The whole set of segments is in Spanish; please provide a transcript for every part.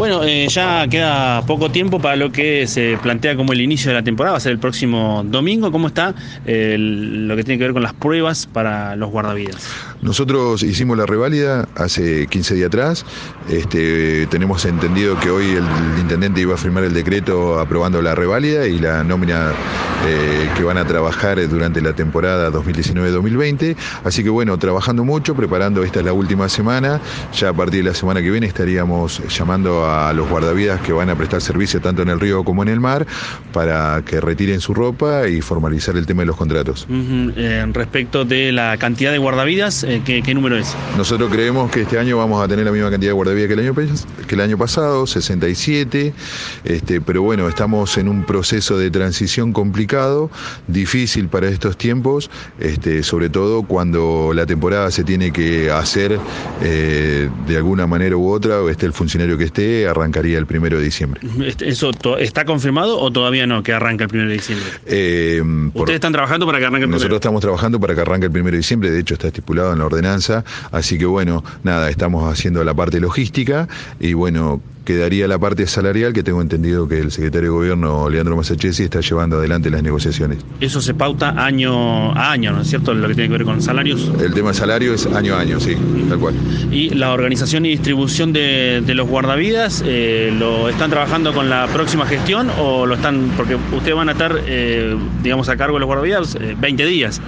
Bueno, eh, ya queda poco tiempo para lo que se plantea como el inicio de la temporada, va a ser el próximo domingo. ¿Cómo está lo que tiene que ver con las pruebas para los guardavidas? Nosotros hicimos la reválida hace 15 días atrás. Este, tenemos entendido que hoy el intendente iba a firmar el decreto aprobando la reválida y la nómina eh, que van a trabajar durante la temporada 2019-2020. Así que bueno, trabajando mucho, preparando, esta es la última semana. Ya a partir de la semana que viene estaríamos llamando a los guardavidas que van a prestar servicio tanto en el río como en el mar para que retiren su ropa y formalizar el tema de los contratos. Eh, respecto de la cantidad de guardavidas, eh, ¿qué, número es? Nosotros creemos que este año vamos a tener la misma cantidad de guardavidas que el año, que el año pasado, 67, este, pero bueno, estamos en un proceso de transición complicado, difícil para estos tiempos, este, sobre todo cuando la temporada se tiene que hacer eh, de alguna manera u otra, o esté el funcionario que esté, arrancaría el primero de diciembre. ¿Eso está confirmado o todavía no, que arranca el primero de diciembre? Eh, ¿Ustedes están trabajando para que arranque el primero? Nosotros estamos trabajando para que arranque el primero de diciembre, de hecho está estipulado en la ordenanza, así que bueno, nada, estamos haciendo la parte logística y bueno, quedaría la parte salarial que tengo entendido que el secretario de gobierno Leandro Masachesi está llevando adelante las negociaciones. Eso se pauta año a año, ¿no es cierto? Lo que tiene que ver con salarios. El tema salario es año a año, sí, tal cual. Y la organización y distribución de, los guardavidas, eh, ¿lo están trabajando con la próxima gestión o lo están, porque ustedes van a estar, eh, digamos, a cargo de los guardavidas 20 eh, días,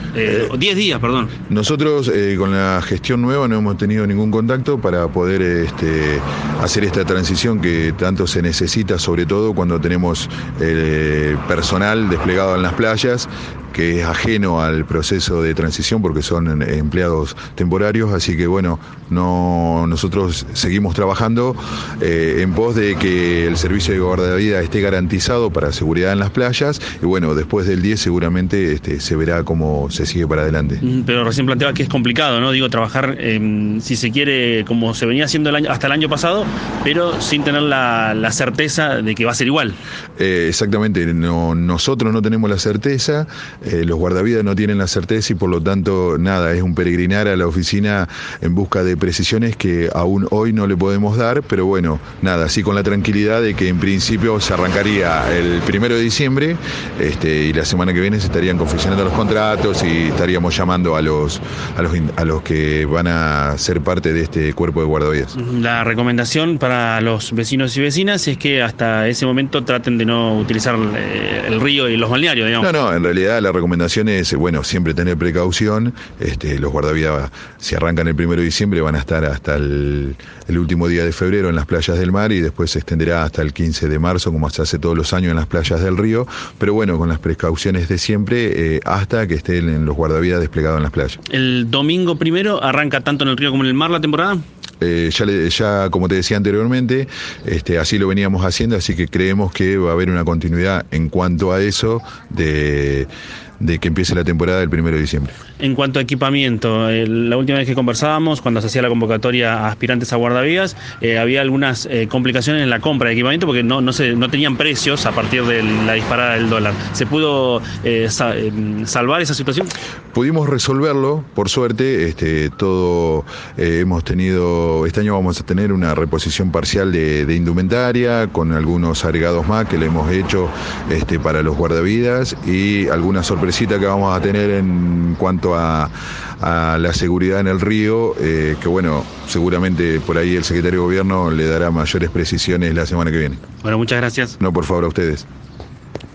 o 10 días, perdón? Nosotros con la gestión nueva no hemos tenido ningún contacto para poder este, hacer esta transición que tanto se necesita, sobre todo cuando tenemos eh, personal desplegado en las playas que es ajeno al proceso de transición porque son empleados temporarios, así que bueno, no, nosotros seguimos trabajando eh, en pos de que el servicio de guardavidas esté garantizado para seguridad en las playas y bueno, después del 10 seguramente este, se verá cómo se sigue para adelante. Mm, pero recién planteaba que es complicado, ¿no? Digo, trabajar, si se quiere, como se venía haciendo el año, hasta el año pasado, pero sin tener la, certeza de que va a ser igual. Eh, exactamente, no, nosotros no tenemos la certeza, eh, los guardavidas no tienen la certeza y por lo tanto nada, es un peregrinar a la oficina en busca de precisiones que aún hoy no le podemos dar, pero bueno, nada, así con la tranquilidad de que en principio se arrancaría el primero de diciembre este, y la semana que viene se estarían confeccionando los contratos y estaríamos llamando a los, a los, a los que van a ser parte de este cuerpo de guardavidas. La recomendación para los vecinos y vecinas es que hasta ese momento traten de no utilizar eh, el río y los balnearios, digamos. No, no, en realidad la recomendación es, bueno, siempre tener precaución. Este, los guardavidas, si arrancan el primero de diciembre, van a estar hasta el, último día de febrero en las playas del mar y después se extenderá hasta el 15 de marzo, como se hace todos los años en las playas del río. Pero bueno, con las precauciones de siempre, eh, hasta que estén los guardavidas desplegados en las playas. ¿El domingo primero arranca tanto en el río como en el mar la temporada? Eh, ya, ya, como te decía anteriormente, este, así lo veníamos haciendo, así que creemos que va a haber una continuidad en cuanto a eso de, de que empiece la temporada el primero de diciembre. En cuanto a equipamiento, eh, la última vez que conversábamos, cuando se hacía la convocatoria a aspirantes a guardavías, eh, había algunas eh, complicaciones en la compra de equipamiento porque no, no, se, no tenían precios a partir de la disparada del dólar. ¿Se pudo salvar esa situación? Pudimos resolverlo, por suerte, este, todo hemos tenido, este año vamos a tener una reposición parcial de, indumentaria con algunos agregados más que le hemos hecho este, para los guardavidas y alguna sorpresita que vamos a tener en cuanto a, la seguridad en el río, eh, que bueno, seguramente por ahí el secretario de Gobierno le dará mayores precisiones la semana que viene. Bueno, muchas gracias. No, por favor, a ustedes.